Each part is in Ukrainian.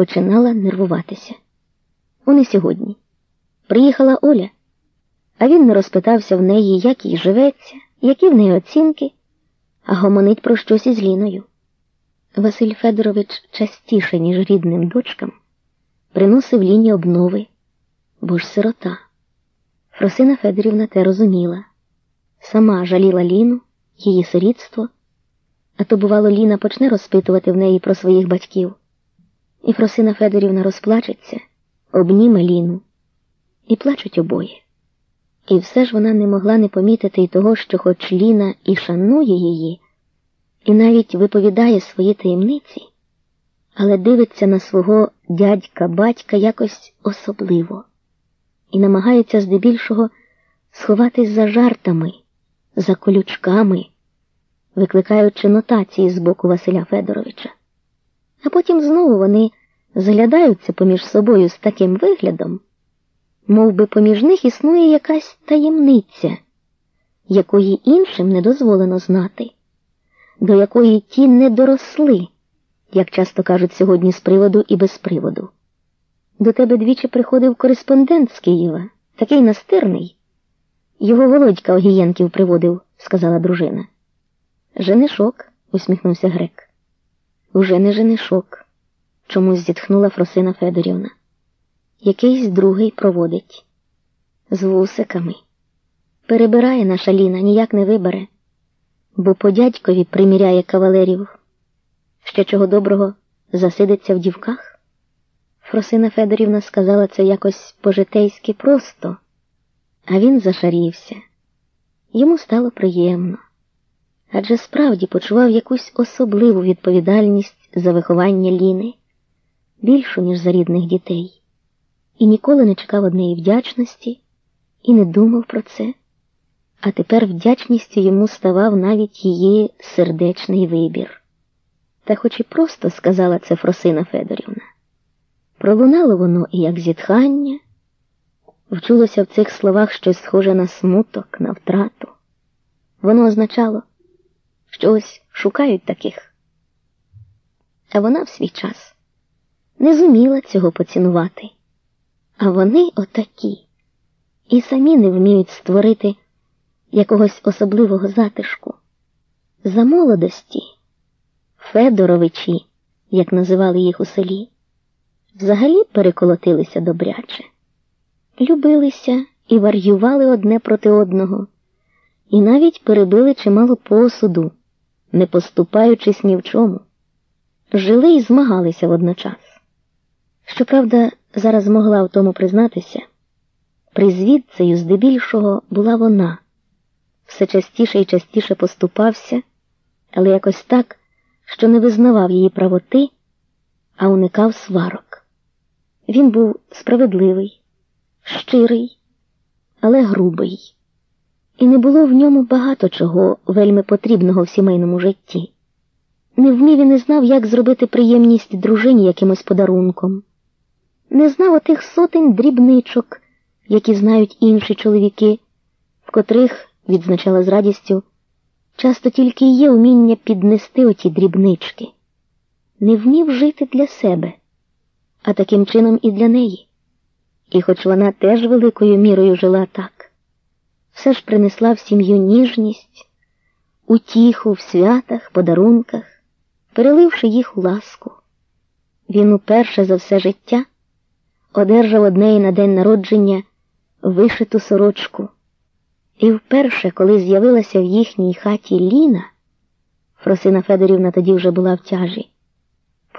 починала нервуватися. Он і сьогодні. Приїхала Оля, а він не розпитався в неї, як їй живеться, які в неї оцінки, а гомонить про щось із Ліною. Василь Федорович частіше, ніж рідним дочкам, приносив ліні обнови, бо ж сирота. Фросина Федорівна те розуміла. Сама жаліла Ліну, її сирітство, а то, бувало, Ліна почне розпитувати в неї про своїх батьків. І Фросина Федорівна розплачеться, обніме Ліну, і плачуть обоє. І все ж вона не могла не помітити й того, що хоч Ліна і шанує її, і навіть виповідає свої таємниці, але дивиться на свого дядька батька якось особливо і намагається здебільшого сховатись за жартами, за колючками, викликаючи нотації з боку Василя Федоровича. А потім знову вони заглядаються поміж собою з таким виглядом, мов би поміж них існує якась таємниця, якої іншим не дозволено знати, до якої ті не доросли, як часто кажуть сьогодні з приводу і без приводу. До тебе двічі приходив кореспондент з Києва, такий настирний. Його Володька Огієнків приводив, сказала дружина. Женишок, усміхнувся грек. Уже не женишок, чомусь зітхнула Фросина Федорівна. Якийсь другий проводить. З вусиками. Перебирає наша Ліна, ніяк не вибере, бо по дядькові приміряє кавалерів. Ще чого доброго засидиться в дівках. Фросина Федорівна сказала це якось по-житейськи просто, а він зашарівся. Йому стало приємно, адже справді почував якусь особливу відповідальність за виховання Ліни, більшу, ніж за рідних дітей, і ніколи не чекав однеї вдячності і не думав про це, а тепер вдячністю йому ставав навіть її сердечний вибір. Та хоч і просто сказала це Фросина Федорівна. Пролунало воно і як зітхання, вчулося в цих словах щось схоже на смуток, на втрату. Воно означало, що ось шукають таких. А вона в свій час не зуміла цього поцінувати. А вони отакі і самі не вміють створити якогось особливого затишку. За молодості Федоровичі, як називали їх у селі взагалі переколотилися добряче, любилися і варювали одне проти одного, і навіть перебили чимало посуду, не поступаючись ні в чому, жили і змагалися водночас. Щоправда, зараз могла в тому признатися, призвідцею здебільшого була вона, все частіше і частіше поступався, але якось так, що не визнавав її правоти, а уникав сварок. Він був справедливий, щирий, але грубий, і не було в ньому багато чого вельми потрібного в сімейному житті. Не вмів і не знав, як зробити приємність дружині якимось подарунком, не знав отих сотень дрібничок, які знають інші чоловіки, в котрих, відзначала з радістю, часто тільки є уміння піднести оті дрібнички, не вмів жити для себе а таким чином і для неї. І хоч вона теж великою мірою жила так, все ж принесла в сім'ю ніжність, утіху в святах, подарунках, переливши їх у ласку. Він уперше за все життя одержав однеї на день народження вишиту сорочку. І вперше, коли з'явилася в їхній хаті Ліна, Фросина Федорівна тоді вже була в тяжі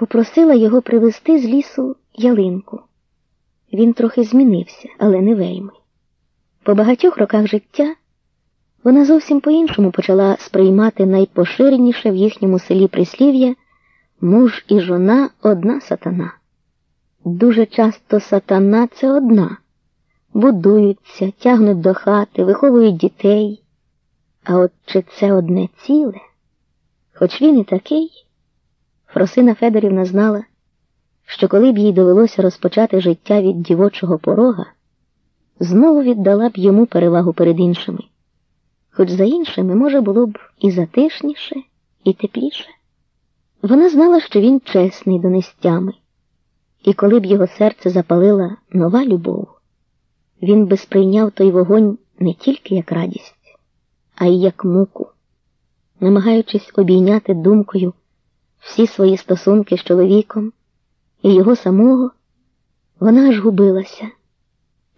попросила його привезти з лісу ялинку. Він трохи змінився, але не вельми. По багатьох роках життя вона зовсім по-іншому почала сприймати найпоширеніше в їхньому селі прислів'я муж і жона одна сатана. Дуже часто сатана це одна, будуються, тягнуть до хати, виховують дітей. А от чи це одне ціле, хоч він і такий. Фросина Федорівна знала, що коли б їй довелося розпочати життя від дівочого порога, знову віддала б йому перевагу перед іншими, хоч за іншими, може, було б і затишніше, і тепліше. Вона знала, що він чесний до нестями, І коли б його серце запалила нова любов, він би сприйняв той вогонь не тільки як радість, а й як муку, намагаючись обійняти думкою всі свої стосунки з чоловіком і його самого, вона аж губилася.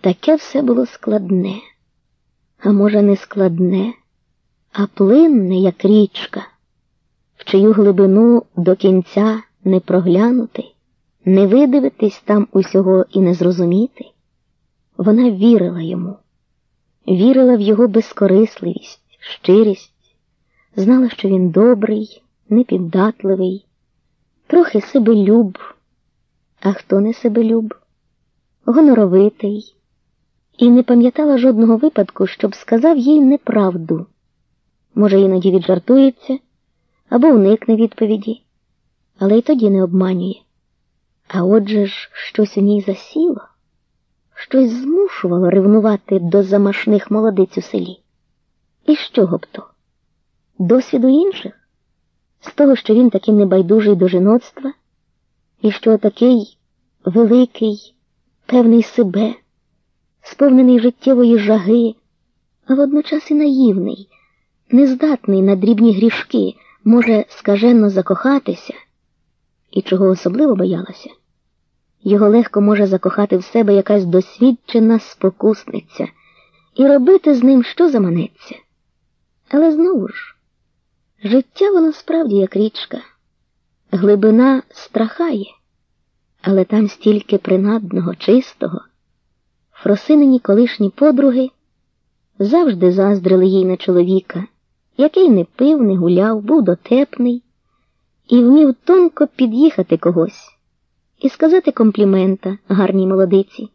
Таке все було складне, а може, не складне, а плинне, як річка, в чию глибину до кінця не проглянути, не видивитись там усього і не зрозуміти. Вона вірила йому, вірила в його безкорисливість, щирість, знала, що він добрий, непіддатливий, трохи себелюб, а хто не себелюб, гоноровитий, і не пам'ятала жодного випадку, щоб сказав їй неправду. Може, іноді віджартується або уникне відповіді, але й тоді не обманює. А отже ж щось у ній засіло щось змушувало ревнувати до замашних молодиць у селі. І з чого б то? Досвіду інших? З того, що він такий небайдужий до жіноцтва, і що такий великий, певний себе, сповнений життєвої жаги, а водночас і наївний, нездатний на дрібні грішки, може скаженно закохатися, і чого особливо боялася. Його легко може закохати в себе якась досвідчена спокусниця і робити з ним що заманеться. Але знову ж, життя воно справді як річка, глибина страхає, але там стільки принадного, чистого. Фросинині колишні подруги завжди заздрили їй на чоловіка, який не пив, не гуляв, був дотепний і вмів тонко під'їхати когось і сказати комплімента гарній молодиці.